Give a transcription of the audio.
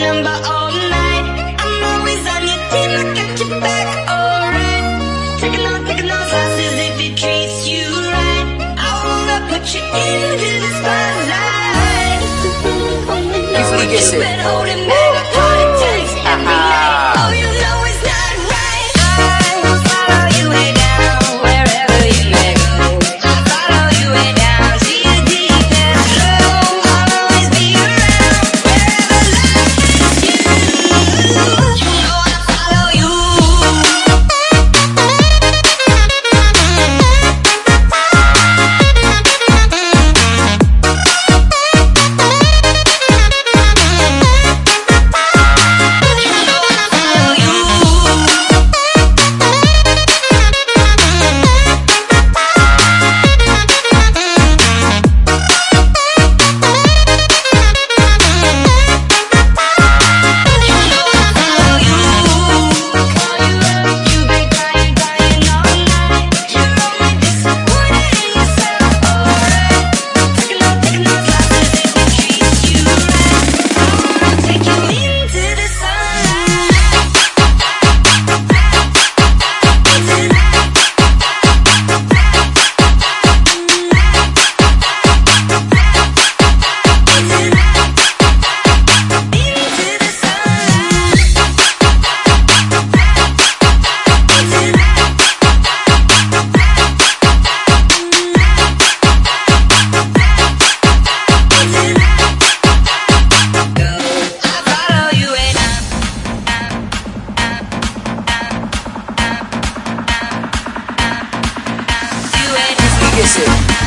number all night. I'm always on your team, I got your back, alright. Taking on, taking on losses if it treats you right. I wanna put you into the music.